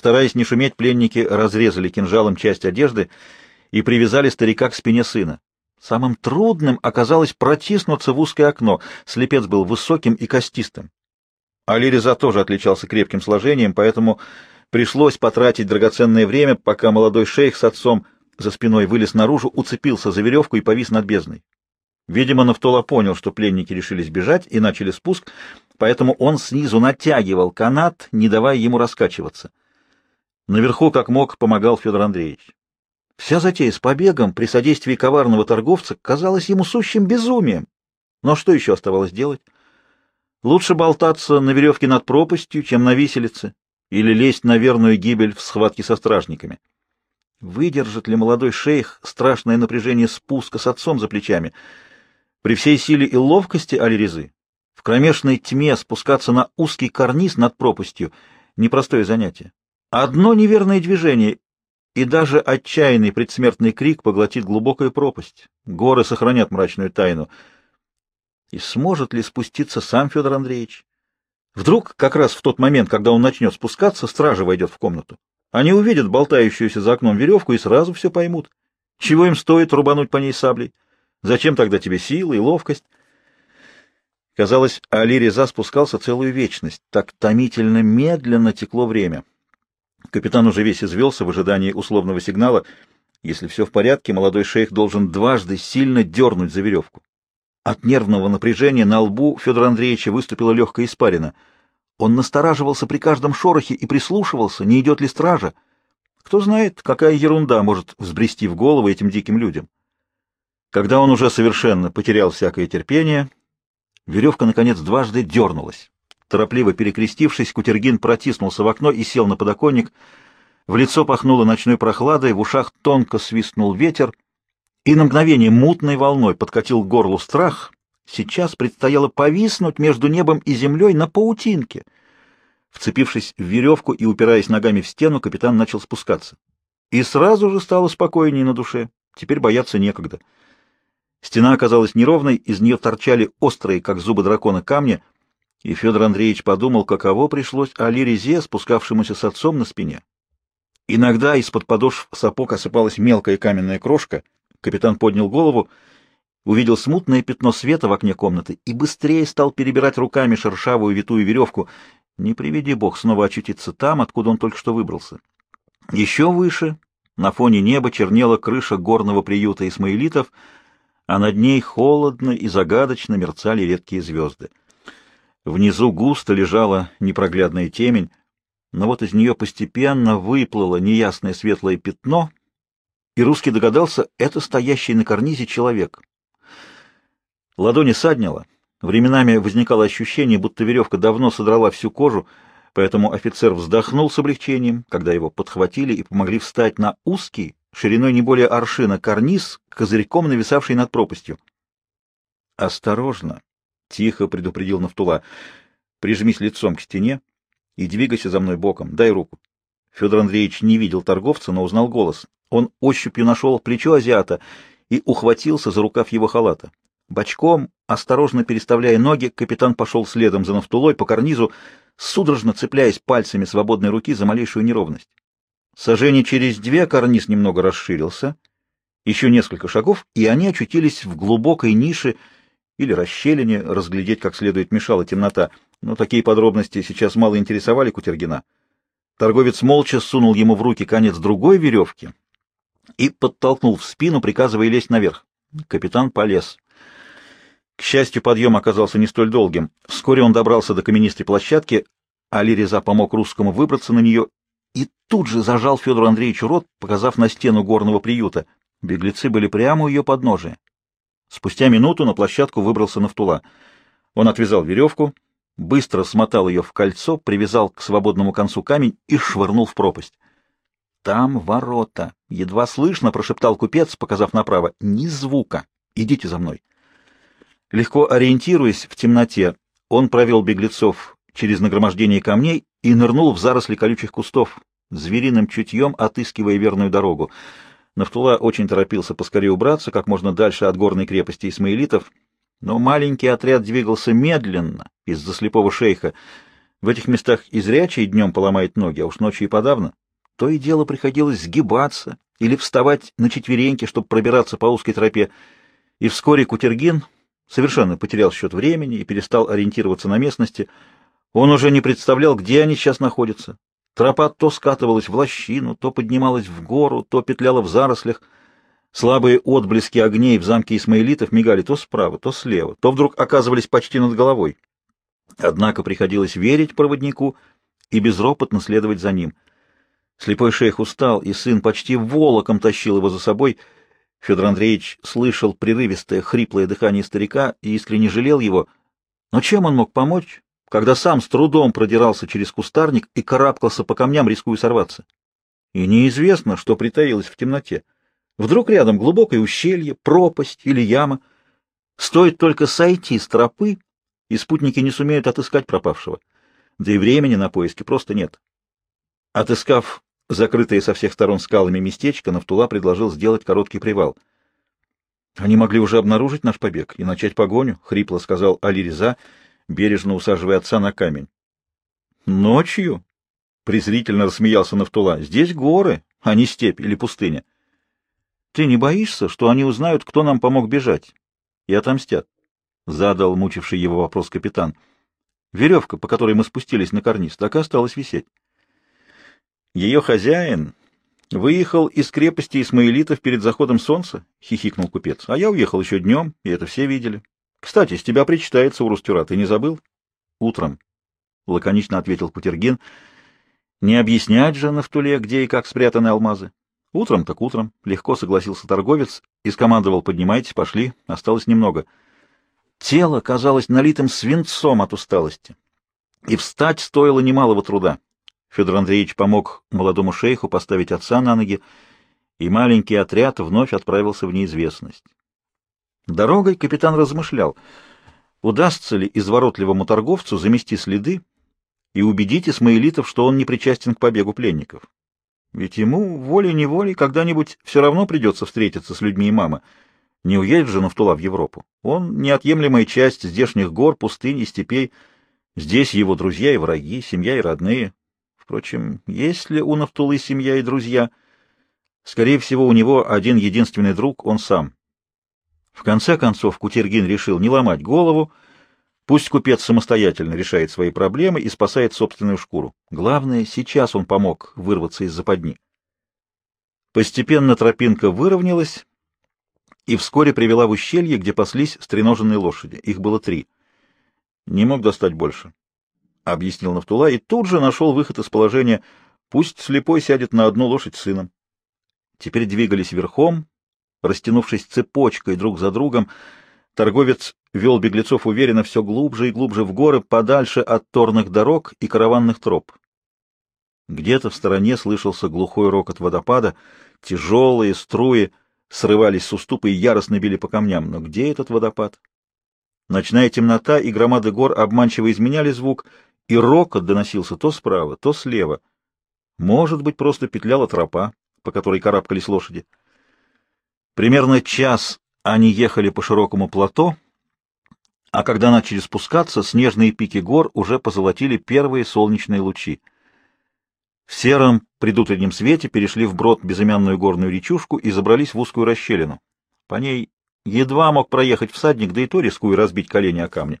Стараясь не шуметь, пленники разрезали кинжалом часть одежды и привязали старика к спине сына. Самым трудным оказалось протиснуться в узкое окно. Слепец был высоким и костистым. Алириза тоже отличался крепким сложением, поэтому пришлось потратить драгоценное время, пока молодой шейх с отцом за спиной вылез наружу, уцепился за веревку и повис над бездной. Видимо, Нафтола понял, что пленники решились бежать и начали спуск, поэтому он снизу натягивал канат, не давая ему раскачиваться. Наверху, как мог, помогал Федор Андреевич. Вся затея с побегом при содействии коварного торговца казалась ему сущим безумием. Но что еще оставалось делать? Лучше болтаться на веревке над пропастью, чем на виселице, или лезть на верную гибель в схватке со стражниками. Выдержит ли молодой шейх страшное напряжение спуска с отцом за плечами? При всей силе и ловкости Алирезы в кромешной тьме спускаться на узкий карниз над пропастью — непростое занятие. Одно неверное движение, и даже отчаянный предсмертный крик поглотит глубокая пропасть. Горы сохранят мрачную тайну. И сможет ли спуститься сам Федор Андреевич? Вдруг, как раз в тот момент, когда он начнет спускаться, стража войдет в комнату. Они увидят болтающуюся за окном веревку и сразу все поймут. Чего им стоит рубануть по ней саблей? Зачем тогда тебе сила и ловкость? Казалось, Али Реза спускался целую вечность. Так томительно медленно текло время. Капитан уже весь извелся в ожидании условного сигнала. Если все в порядке, молодой шейх должен дважды сильно дернуть за веревку. От нервного напряжения на лбу Федора Андреевича выступила легкая испарина. Он настораживался при каждом шорохе и прислушивался, не идет ли стража. Кто знает, какая ерунда может взбрести в голову этим диким людям. Когда он уже совершенно потерял всякое терпение, веревка, наконец, дважды дернулась. Торопливо перекрестившись, Кутергин протиснулся в окно и сел на подоконник. В лицо пахнуло ночной прохладой, в ушах тонко свистнул ветер, и на мгновение мутной волной подкатил к горлу страх. Сейчас предстояло повиснуть между небом и землей на паутинке. Вцепившись в веревку и упираясь ногами в стену, капитан начал спускаться. И сразу же стало спокойнее на душе. Теперь бояться некогда. Стена оказалась неровной, из нее торчали острые, как зубы дракона, камни — и Федор Андреевич подумал, каково пришлось Али Резе, спускавшемуся с отцом на спине. Иногда из-под подошв сапог осыпалась мелкая каменная крошка. Капитан поднял голову, увидел смутное пятно света в окне комнаты и быстрее стал перебирать руками шершавую витую веревку. Не приведи бог снова очутиться там, откуда он только что выбрался. Еще выше, на фоне неба, чернела крыша горного приюта исмаилитов, а над ней холодно и загадочно мерцали редкие звезды. Внизу густо лежала непроглядная темень, но вот из нее постепенно выплыло неясное светлое пятно, и русский догадался, это стоящий на карнизе человек. Ладони саднило, временами возникало ощущение, будто веревка давно содрала всю кожу, поэтому офицер вздохнул с облегчением, когда его подхватили и помогли встать на узкий, шириной не более аршина, карниз, козырьком нависавший над пропастью. «Осторожно!» Тихо предупредил Нафтула. Прижмись лицом к стене и двигайся за мной боком. Дай руку. Федор Андреевич не видел торговца, но узнал голос. Он ощупью нашел плечо азиата и ухватился за рукав его халата. Бочком, осторожно переставляя ноги, капитан пошел следом за Нафтулой по карнизу, судорожно цепляясь пальцами свободной руки за малейшую неровность. Сожжение через две карниз немного расширился, еще несколько шагов, и они очутились в глубокой нише, или расщелине, разглядеть как следует мешала темнота, но такие подробности сейчас мало интересовали Кутергина. Торговец молча сунул ему в руки конец другой веревки и подтолкнул в спину, приказывая лезть наверх. Капитан полез. К счастью, подъем оказался не столь долгим. Вскоре он добрался до каменистой площадки, Али Реза помог русскому выбраться на нее и тут же зажал Федору Андреевичу рот, показав на стену горного приюта. Беглецы были прямо у ее подножия. Спустя минуту на площадку выбрался Нафтула. Он отвязал веревку, быстро смотал ее в кольцо, привязал к свободному концу камень и швырнул в пропасть. «Там ворота!» — едва слышно прошептал купец, показав направо. «Ни звука! Идите за мной!» Легко ориентируясь в темноте, он провел беглецов через нагромождение камней и нырнул в заросли колючих кустов, звериным чутьем отыскивая верную дорогу. Нафтула очень торопился поскорее убраться, как можно дальше от горной крепости исмаилитов, но маленький отряд двигался медленно из-за слепого шейха. В этих местах и зрячий днем поломает ноги, а уж ночью и подавно. То и дело приходилось сгибаться или вставать на четвереньки, чтобы пробираться по узкой тропе, и вскоре Кутергин совершенно потерял счет времени и перестал ориентироваться на местности. Он уже не представлял, где они сейчас находятся. Тропа то скатывалась в лощину, то поднималась в гору, то петляла в зарослях. Слабые отблески огней в замке Исмаилитов мигали то справа, то слева, то вдруг оказывались почти над головой. Однако приходилось верить проводнику и безропотно следовать за ним. Слепой шейх устал, и сын почти волоком тащил его за собой — Федор Андреевич слышал прерывистое, хриплое дыхание старика и искренне жалел его. Но чем он мог помочь, когда сам с трудом продирался через кустарник и карабкался по камням, рискуя сорваться? И неизвестно, что притаилось в темноте. Вдруг рядом глубокое ущелье, пропасть или яма. Стоит только сойти с тропы, и спутники не сумеют отыскать пропавшего. Да и времени на поиски просто нет. Отыскав Закрытое со всех сторон скалами местечко, Нафтула предложил сделать короткий привал. «Они могли уже обнаружить наш побег и начать погоню», — хрипло сказал Али Реза, бережно усаживая отца на камень. «Ночью?» — презрительно рассмеялся Нафтула. «Здесь горы, а не степь или пустыня. Ты не боишься, что они узнают, кто нам помог бежать, и отомстят?» — задал мучивший его вопрос капитан. «Веревка, по которой мы спустились на карниз, так и осталась висеть». Ее хозяин выехал из крепости Исмаилитов перед заходом солнца, — хихикнул купец. — А я уехал еще днем, и это все видели. Кстати, с тебя причитается Урустюра, ты не забыл? — Утром, — лаконично ответил Путергин. — Не объяснять же на втуле, где и как спрятаны алмазы. — Утром так утром, — легко согласился торговец и скомандовал, — поднимайтесь, пошли, осталось немного. Тело казалось налитым свинцом от усталости, и встать стоило немалого труда. Федор Андреевич помог молодому шейху поставить отца на ноги, и маленький отряд вновь отправился в неизвестность. Дорогой капитан размышлял, удастся ли изворотливому торговцу замести следы и убедить исмаилитов, что он не причастен к побегу пленников. Ведь ему волей-неволей когда-нибудь все равно придется встретиться с людьми имама. Не уедет же Нафтула в Европу. Он неотъемлемая часть здешних гор, пустынь и степей. Здесь его друзья и враги, семья и родные. Впрочем, есть ли у Нафтулы семья и друзья? Скорее всего, у него один единственный друг — он сам. В конце концов, Кутергин решил не ломать голову, пусть купец самостоятельно решает свои проблемы и спасает собственную шкуру. Главное, сейчас он помог вырваться из западни. Постепенно тропинка выровнялась и вскоре привела в ущелье, где паслись стреноженные лошади. Их было три. Не мог достать больше. — объяснил Нафтула, и тут же нашел выход из положения «пусть слепой сядет на одну лошадь с сыном». Теперь двигались верхом, растянувшись цепочкой друг за другом. Торговец вел беглецов уверенно все глубже и глубже в горы, подальше от торных дорог и караванных троп. Где-то в стороне слышался глухой рокот водопада, тяжелые струи срывались с уступа и яростно били по камням. Но где этот водопад? Ночная темнота и громады гор обманчиво изменяли звук, и рокот доносился то справа, то слева. Может быть, просто петляла тропа, по которой карабкались лошади. Примерно час они ехали по широкому плато, а когда начали спускаться, снежные пики гор уже позолотили первые солнечные лучи. В сером предутреннем свете перешли вброд безымянную горную речушку и забрались в узкую расщелину. По ней едва мог проехать всадник, да и то рискуя разбить колени о камни.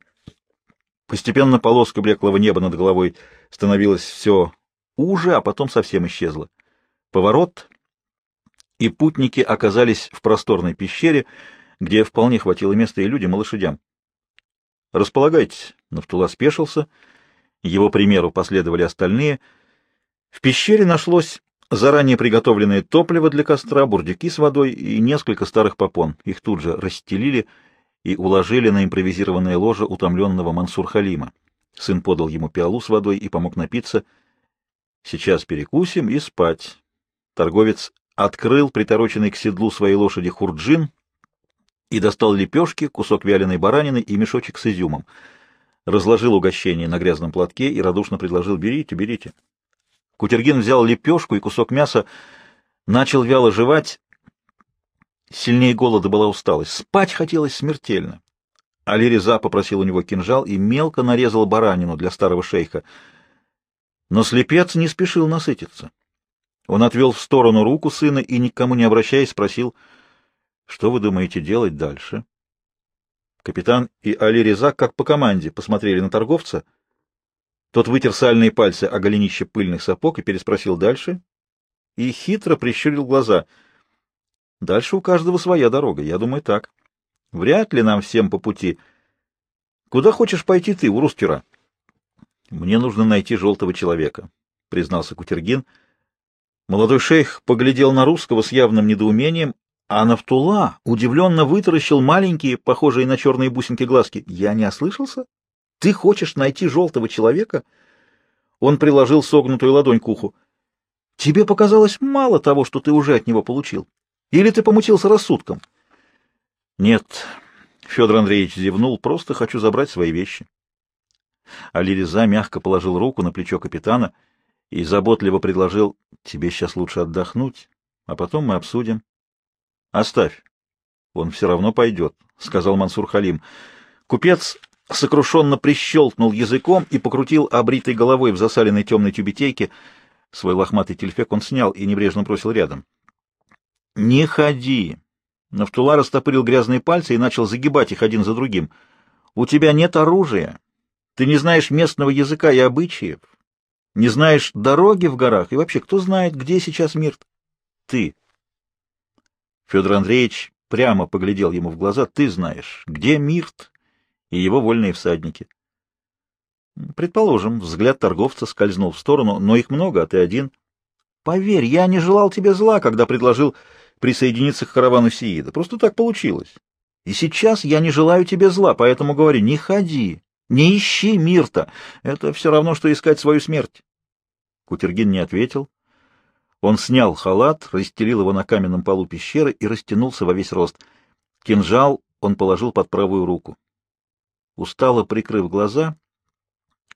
Постепенно полоска блеклого неба над головой становилась все уже, а потом совсем исчезла. Поворот, и путники оказались в просторной пещере, где вполне хватило места и людям, и лошадям. «Располагайтесь», — Нафтула спешился, его примеру последовали остальные. В пещере нашлось заранее приготовленное топливо для костра, бурдюки с водой и несколько старых попон. Их тут же расстелили, — и уложили на импровизированное ложе утомленного Мансур Халима. Сын подал ему пиалу с водой и помог напиться. «Сейчас перекусим и спать». Торговец открыл притороченный к седлу своей лошади хурджин и достал лепешки, кусок вяленой баранины и мешочек с изюмом. Разложил угощение на грязном платке и радушно предложил «берите, берите». Кутергин взял лепешку и кусок мяса, начал вяло жевать Сильнее голода была усталость. Спать хотелось смертельно. Али Реза попросил у него кинжал и мелко нарезал баранину для старого шейха. Но слепец не спешил насытиться. Он отвел в сторону руку сына и, никому не обращаясь, спросил, «Что вы думаете делать дальше?» Капитан и Али Реза, как по команде, посмотрели на торговца. Тот вытер сальные пальцы о голенище пыльных сапог и переспросил дальше, и хитро прищурил глаза. «Дальше у каждого своя дорога, я думаю, так. Вряд ли нам всем по пути. Куда хочешь пойти ты, Урустера?» «Мне нужно найти желтого человека», — признался Кутергин. Молодой шейх поглядел на русского с явным недоумением, а Нафтула удивленно вытаращил маленькие, похожие на черные бусинки глазки. «Я не ослышался? Ты хочешь найти желтого человека?» Он приложил согнутую ладонь к уху. «Тебе показалось мало того, что ты уже от него получил? Или ты помутился рассудком?» «Нет», — Федор Андреевич зевнул, — «просто хочу забрать свои вещи». Алиреза мягко положил руку на плечо капитана и заботливо предложил, «Тебе сейчас лучше отдохнуть, а потом мы обсудим». Оставь. Он все равно пойдет, — сказал Мансур Халим. Купец сокрушенно прищелкнул языком и покрутил обритой головой в засаленной темной тюбетейке. Свой лохматый тельфек он снял и небрежно бросил рядом. — Не ходи! Нафтула растопырил грязные пальцы и начал загибать их один за другим. — У тебя нет оружия. Ты не знаешь местного языка и обычаев. Не знаешь дороги в горах. И вообще, кто знает, где сейчас мир? Ты. Федор Андреевич прямо поглядел ему в глаза. «Ты знаешь, где Мирт и его вольные всадники?» Предположим, взгляд торговца скользнул в сторону, но их много, а ты один. Поверь, я не желал тебе зла, когда предложил присоединиться к каравану Сиида. Просто так получилось. И сейчас я не желаю тебе зла, поэтому говорю, не ходи, не ищи Мирта. Это все равно, что искать свою смерть. Кутергин не ответил. Он снял халат, расстелил его на каменном полу пещеры и растянулся во весь рост. Кинжал он положил под правую руку. Устало прикрыв глаза,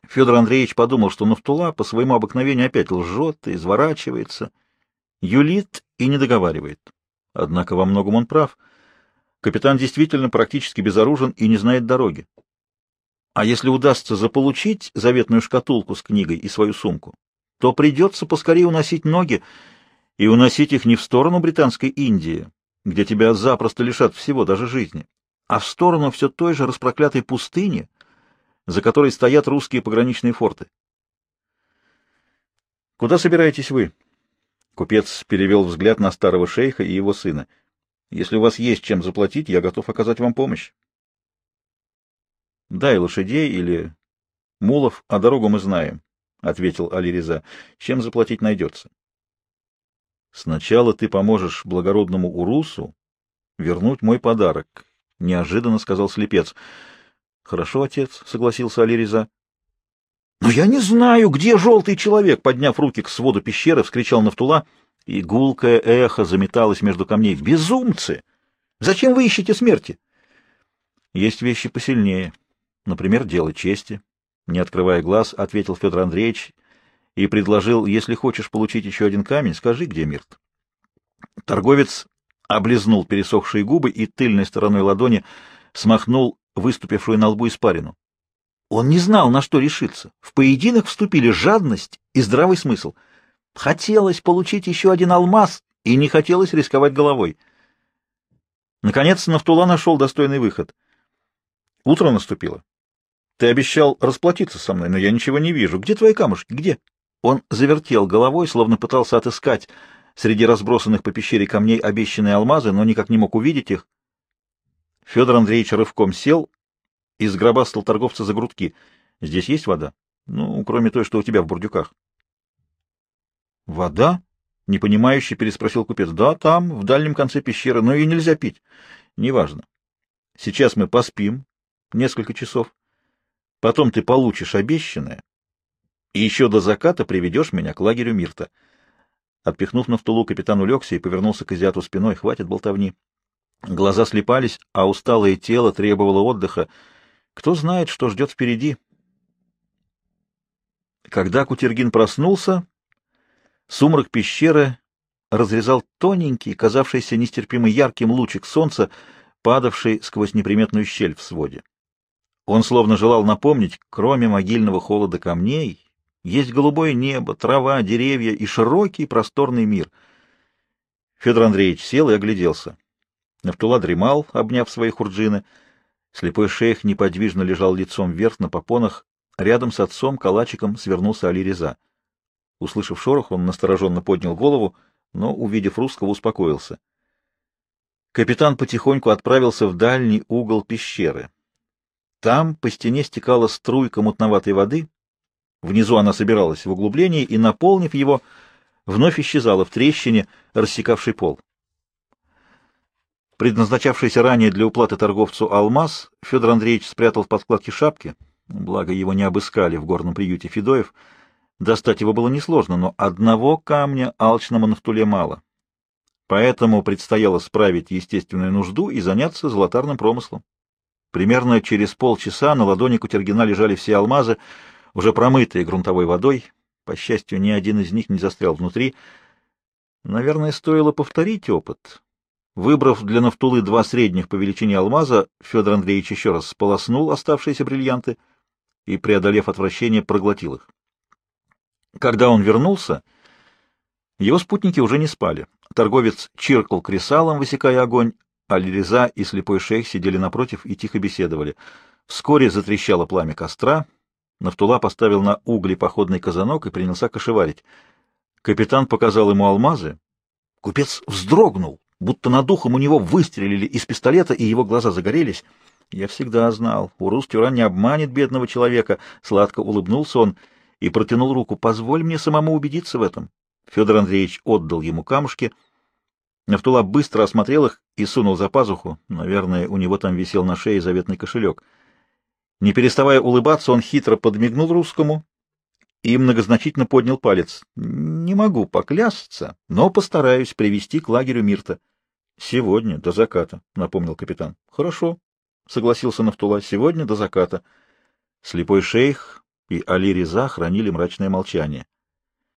Федор Андреевич подумал, что Нафтула по своему обыкновению опять лжет и изворачивается, юлит и не договаривает. Однако во многом он прав. Капитан действительно практически безоружен и не знает дороги. А если удастся заполучить заветную шкатулку с книгой и свою сумку, то придется поскорее уносить ноги, и уносить их не в сторону Британской Индии, где тебя запросто лишат всего, даже жизни, а в сторону все той же распроклятой пустыни, за которой стоят русские пограничные форты. «Куда собираетесь вы?» Купец перевел взгляд на старого шейха и его сына. «Если у вас есть чем заплатить, я готов оказать вам помощь». «Дай лошадей или мулов, а дорогу мы знаем. — ответил Алиреза. — Чем заплатить найдется? — Сначала ты поможешь благородному Урусу вернуть мой подарок, — неожиданно сказал слепец. — Хорошо, отец, — согласился Алиреза. — Но я не знаю, где желтый человек, — подняв руки к своду пещеры, вскричал Нафтула, и гулкое эхо заметалось между камней. — Безумцы! Зачем вы ищете смерти? — Есть вещи посильнее. Например, дело чести, не открывая глаз, ответил Федор Андреевич и предложил, если хочешь получить еще один камень, скажи, где Мирт. Торговец облизнул пересохшие губы и тыльной стороной ладони смахнул выступившую на лбу испарину. Он не знал, на что решиться. В поединок вступили жадность и здравый смысл. Хотелось получить еще один алмаз, и не хотелось рисковать головой. Наконец Нафтула нашел достойный выход. Утро наступило. Ты обещал расплатиться со мной, но я ничего не вижу. Где твои камушки? Где? Он завертел головой, словно пытался отыскать среди разбросанных по пещере камней обещанные алмазы, но никак не мог увидеть их. Федор Андреевич рывком сел и сгробастал торговца за грудки. Здесь есть вода? Ну, кроме той, что у тебя в бурдюках. Вода? Непонимающе переспросил купец. Да, там, в дальнем конце пещеры, но ее нельзя пить. Неважно. Сейчас мы поспим несколько часов. Потом ты получишь обещанное, и еще до заката приведешь меня к лагерю Мирта. Отпихнув на втулу, капитан улегся и повернулся к азиату спиной. Хватит болтовни. Глаза слепались, а усталое тело требовало отдыха. Кто знает, что ждет впереди. Когда Кутергин проснулся, сумрак пещеры разрезал тоненький, казавшийся нестерпимо ярким лучик солнца, падавший сквозь неприметную щель в своде. Он словно желал напомнить, кроме могильного холода камней, есть голубое небо, трава, деревья и широкий просторный мир. Федор Андреевич сел и огляделся. Нафтула дремал, обняв свои хурджины. Слепой шейх неподвижно лежал лицом вверх на попонах. Рядом с отцом калачиком свернулся Али Реза. Услышав шорох, он настороженно поднял голову, но, увидев русского, успокоился. Капитан потихоньку отправился в дальний угол пещеры. Там по стене стекала струйка мутноватой воды. Внизу она собиралась в углублении и, наполнив его, вновь исчезала в трещине, рассекавшей пол. Предназначавшийся ранее для уплаты торговцу алмаз Федор Андреевич спрятал в подкладке шапки, благо его не обыскали в горном приюте Федоев. Достать его было несложно, но одного камня алчному нафтуле мало. Поэтому предстояло справить естественную нужду и заняться золотарным промыслом. Примерно через полчаса на ладони Кутергина лежали все алмазы, уже промытые грунтовой водой. По счастью, ни один из них не застрял внутри. Наверное, стоило повторить опыт. Выбрав для Нафтулы два средних по величине алмаза, Федор Андреевич еще раз сполоснул оставшиеся бриллианты и, преодолев отвращение, проглотил их. Когда он вернулся, его спутники уже не спали. Торговец чиркал кресалом, высекая огонь, а Лилиза и слепой шейх сидели напротив и тихо беседовали. Вскоре затрещало пламя костра. Нафтула поставил на угли походный казанок и принялся кошеварить. Капитан показал ему алмазы. Купец вздрогнул, будто над ухом у него выстрелили из пистолета, и его глаза загорелись. Я всегда знал, Урус Тюран не обманет бедного человека. Сладко улыбнулся он и протянул руку. Позволь мне самому убедиться в этом. Федор Андреевич отдал ему камушки. Нафтула быстро осмотрел их и сунул за пазуху. Наверное, у него там висел на шее заветный кошелек. Не переставая улыбаться, он хитро подмигнул русскому и многозначительно поднял палец. «Не могу поклясться, но постараюсь привести к лагерю Мирта». «Сегодня, до заката», — напомнил капитан. «Хорошо», — согласился Нафтула. «Сегодня до заката». Слепой шейх и Али Реза хранили мрачное молчание.